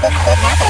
Nothing. Nothing.